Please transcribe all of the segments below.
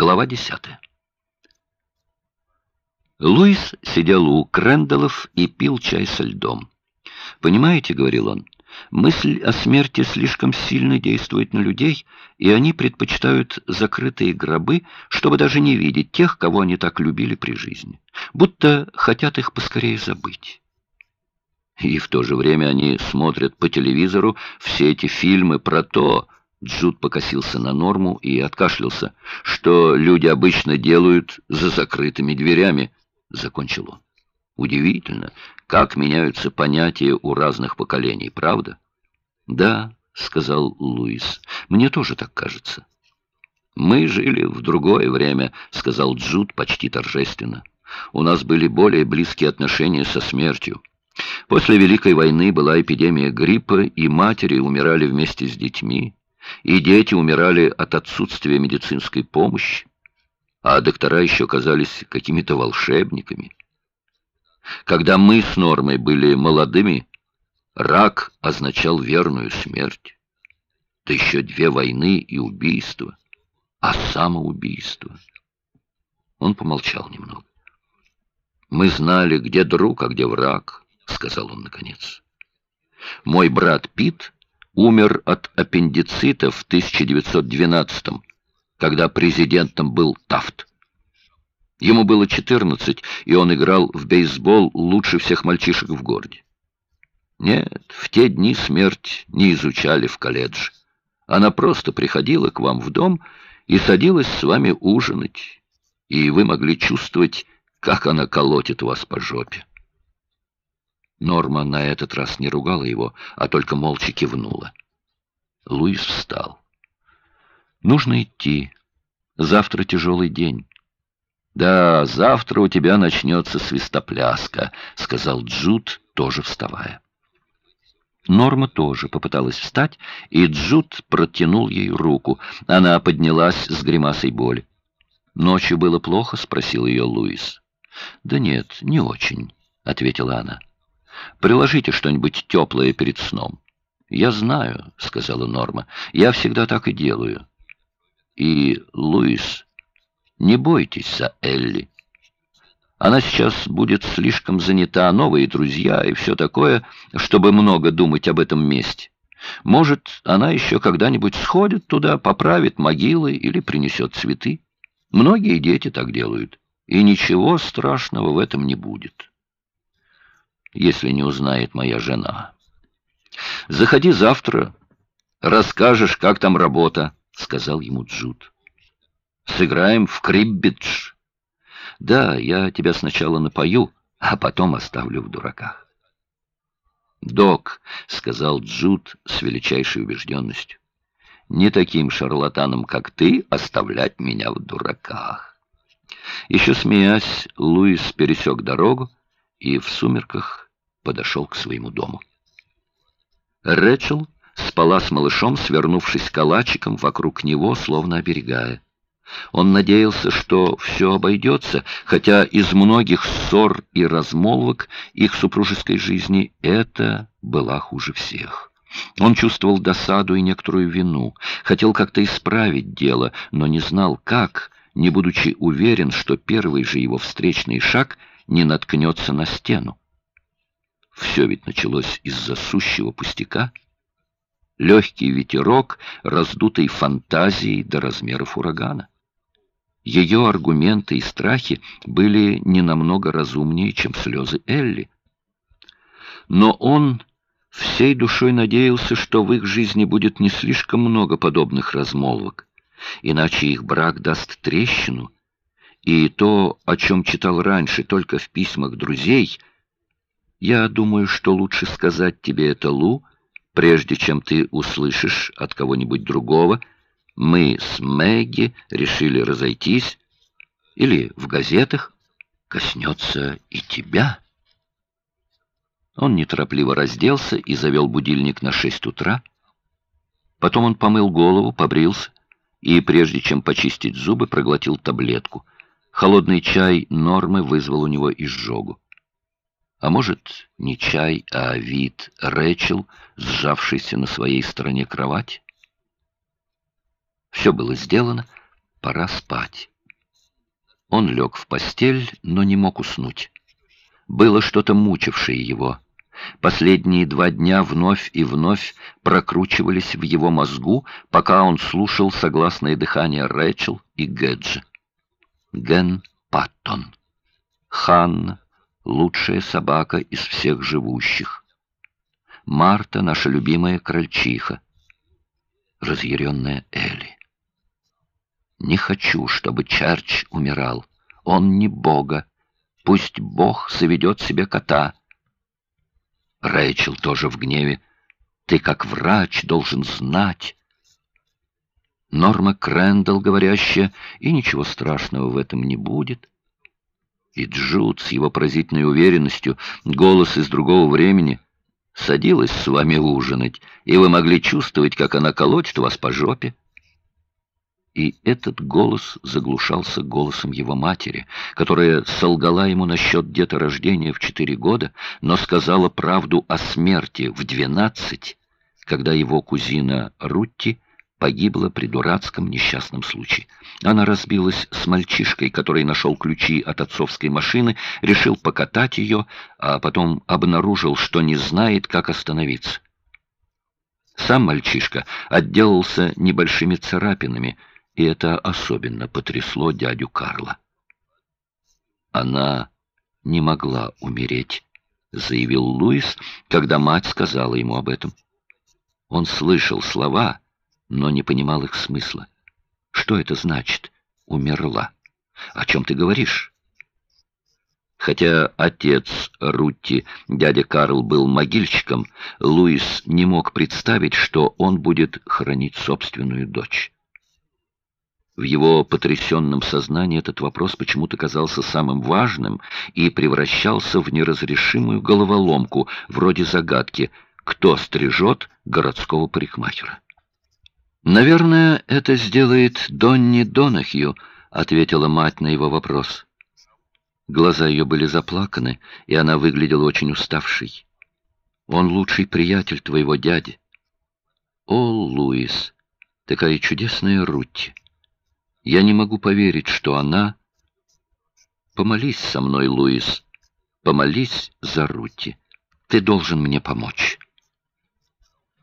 Глава десятая. Луис сидел у Крэндаллов и пил чай со льдом. «Понимаете, — говорил он, — мысль о смерти слишком сильно действует на людей, и они предпочитают закрытые гробы, чтобы даже не видеть тех, кого они так любили при жизни, будто хотят их поскорее забыть. И в то же время они смотрят по телевизору все эти фильмы про то, Джуд покосился на норму и откашлялся. «Что люди обычно делают за закрытыми дверями?» — закончил он. «Удивительно, как меняются понятия у разных поколений, правда?» «Да», — сказал Луис, — «мне тоже так кажется». «Мы жили в другое время», — сказал Джуд почти торжественно. «У нас были более близкие отношения со смертью. После Великой войны была эпидемия гриппа, и матери умирали вместе с детьми и дети умирали от отсутствия медицинской помощи, а доктора еще казались какими-то волшебниками. Когда мы с Нормой были молодыми, рак означал верную смерть. Да еще две войны и убийства, а самоубийство. Он помолчал немного. «Мы знали, где друг, а где враг», — сказал он наконец. «Мой брат Пит умер от аппендицита в 1912 когда президентом был Тафт. Ему было 14, и он играл в бейсбол лучше всех мальчишек в городе. Нет, в те дни смерть не изучали в колледже. Она просто приходила к вам в дом и садилась с вами ужинать, и вы могли чувствовать, как она колотит вас по жопе. Норма на этот раз не ругала его, а только молча кивнула. Луис встал. «Нужно идти. Завтра тяжелый день». «Да, завтра у тебя начнется свистопляска», — сказал Джуд, тоже вставая. Норма тоже попыталась встать, и Джуд протянул ей руку. Она поднялась с гримасой боли. «Ночью было плохо?» — спросил ее Луис. «Да нет, не очень», — ответила она. Приложите что-нибудь теплое перед сном». «Я знаю», — сказала Норма. «Я всегда так и делаю». «И, Луис, не бойтесь за Элли. Она сейчас будет слишком занята, новые друзья и все такое, чтобы много думать об этом месте. Может, она еще когда-нибудь сходит туда, поправит могилы или принесет цветы. Многие дети так делают, и ничего страшного в этом не будет» если не узнает моя жена. «Заходи завтра, расскажешь, как там работа», — сказал ему Джуд. «Сыграем в криббидж». «Да, я тебя сначала напою, а потом оставлю в дураках». «Док», — сказал Джуд с величайшей убежденностью, — «не таким шарлатаном, как ты, оставлять меня в дураках». Еще смеясь, Луис пересек дорогу, и в сумерках подошел к своему дому. Рэчел спала с малышом, свернувшись калачиком вокруг него, словно оберегая. Он надеялся, что все обойдется, хотя из многих ссор и размолвок их супружеской жизни это была хуже всех. Он чувствовал досаду и некоторую вину, хотел как-то исправить дело, но не знал, как, не будучи уверен, что первый же его встречный шаг не наткнется на стену. Все ведь началось из-за сущего пустяка. Легкий ветерок, раздутый фантазией до размеров урагана. Ее аргументы и страхи были не намного разумнее, чем слезы Элли. Но он всей душой надеялся, что в их жизни будет не слишком много подобных размолвок, иначе их брак даст трещину — и то, о чем читал раньше, только в письмах друзей, я думаю, что лучше сказать тебе это, Лу, прежде чем ты услышишь от кого-нибудь другого, мы с Мэгги решили разойтись, или в газетах коснется и тебя. Он неторопливо разделся и завел будильник на шесть утра. Потом он помыл голову, побрился и, прежде чем почистить зубы, проглотил таблетку — Холодный чай Нормы вызвал у него изжогу. А может, не чай, а вид Рэчел, сжавшийся на своей стороне кровати? Все было сделано, пора спать. Он лег в постель, но не мог уснуть. Было что-то мучившее его. Последние два дня вновь и вновь прокручивались в его мозгу, пока он слушал согласное дыхание Рэчел и Гэджи. Ген Паттон. Ханна, лучшая собака из всех живущих. Марта, наша любимая крольчиха. Разъяренная Элли. Не хочу, чтобы Черч умирал. Он не Бога. Пусть Бог заведет себе кота. Рэйчел тоже в гневе. Ты, как врач, должен знать. Норма Крэндалл, говорящая, и ничего страшного в этом не будет. И Джуд с его поразительной уверенностью, голос из другого времени, садилась с вами ужинать, и вы могли чувствовать, как она колотит вас по жопе. И этот голос заглушался голосом его матери, которая солгала ему насчет деторождения в четыре года, но сказала правду о смерти в двенадцать, когда его кузина Рутти погибла при дурацком несчастном случае. Она разбилась с мальчишкой, который нашел ключи от отцовской машины, решил покатать ее, а потом обнаружил, что не знает, как остановиться. Сам мальчишка отделался небольшими царапинами, и это особенно потрясло дядю Карла. «Она не могла умереть», — заявил Луис, когда мать сказала ему об этом. Он слышал слова, но не понимал их смысла. «Что это значит? Умерла? О чем ты говоришь?» Хотя отец Рутти, дядя Карл, был могильщиком, Луис не мог представить, что он будет хранить собственную дочь. В его потрясенном сознании этот вопрос почему-то казался самым важным и превращался в неразрешимую головоломку, вроде загадки «Кто стрижет городского парикмахера?» «Наверное, это сделает Донни Донахью», — ответила мать на его вопрос. Глаза ее были заплаканы, и она выглядела очень уставшей. «Он лучший приятель твоего дяди». «О, Луис, такая чудесная Рутти!» Я не могу поверить, что она... Помолись со мной, Луис. Помолись за Рути. Ты должен мне помочь.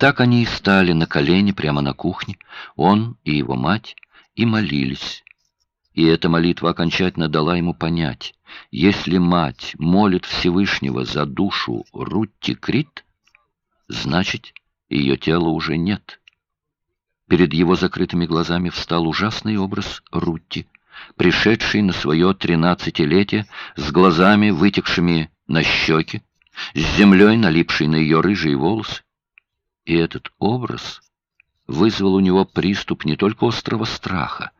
Так они и стали на колени прямо на кухне, он и его мать, и молились. И эта молитва окончательно дала ему понять, если мать молит Всевышнего за душу Рутти Крит, значит, ее тела уже нет. Перед его закрытыми глазами встал ужасный образ Рутти, пришедший на свое тринадцатилетие с глазами, вытекшими на щеки, с землей, налипшей на ее рыжие волосы. И этот образ вызвал у него приступ не только острого страха,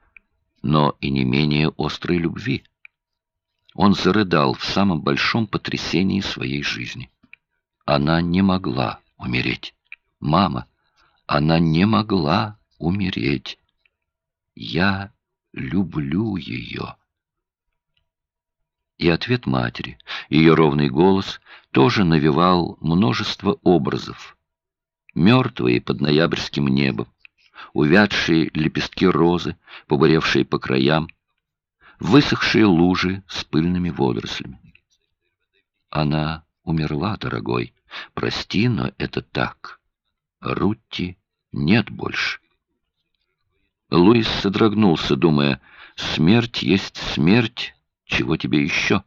но и не менее острой любви. Он зарыдал в самом большом потрясении своей жизни. Она не могла умереть. Мама, она не могла умереть. Я люблю ее. И ответ матери, ее ровный голос, тоже навевал множество образов. Мертвые под ноябрьским небом, увядшие лепестки розы, побуревшие по краям, высохшие лужи с пыльными водорослями. Она умерла, дорогой. Прости, но это так. Рутти нет больше. Луис содрогнулся, думая, «Смерть есть смерть, чего тебе еще?»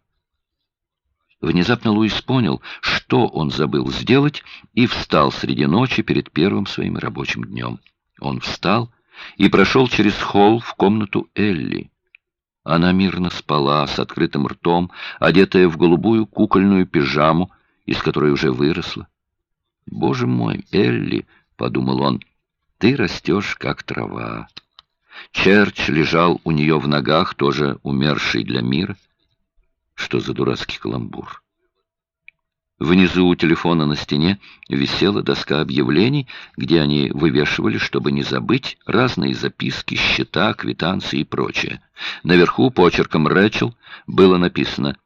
Внезапно Луис понял, что он забыл сделать, и встал среди ночи перед первым своим рабочим днем. Он встал и прошел через холл в комнату Элли. Она мирно спала с открытым ртом, одетая в голубую кукольную пижаму, из которой уже выросла. «Боже мой, Элли!» — подумал он, — «ты растешь, как трава». Черч лежал у нее в ногах, тоже умерший для мира. Что за дурацкий каламбур? Внизу у телефона на стене висела доска объявлений, где они вывешивали, чтобы не забыть, разные записки, счета, квитанции и прочее. Наверху почерком Рэчел было написано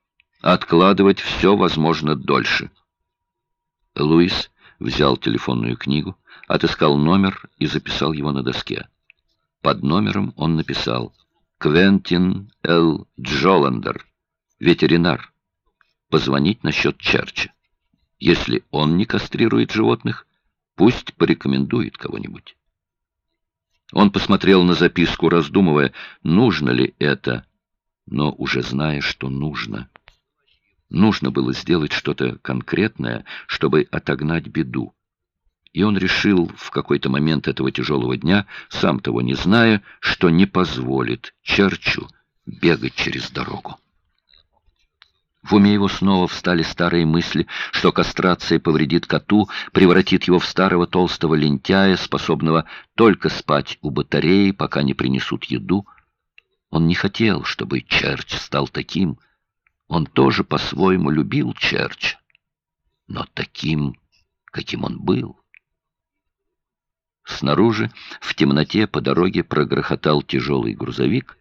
«Откладывать все, возможно, дольше». Луис взял телефонную книгу, отыскал номер и записал его на доске. Под номером он написал Квентин Л. Джоландер, ветеринар, позвонить насчет Черча. Если он не кастрирует животных, пусть порекомендует кого-нибудь. Он посмотрел на записку, раздумывая, нужно ли это, но уже зная, что нужно. Нужно было сделать что-то конкретное, чтобы отогнать беду. И он решил в какой-то момент этого тяжелого дня, сам того не зная, что не позволит Черчу бегать через дорогу. В уме его снова встали старые мысли, что кастрация повредит коту, превратит его в старого толстого лентяя, способного только спать у батареи, пока не принесут еду. Он не хотел, чтобы Черч стал таким. Он тоже по-своему любил Черч, но таким, каким он был. Снаружи, в темноте по дороге прогрохотал тяжелый грузовик,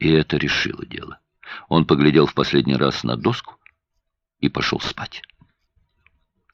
и это решило дело. Он поглядел в последний раз на доску и пошел спать.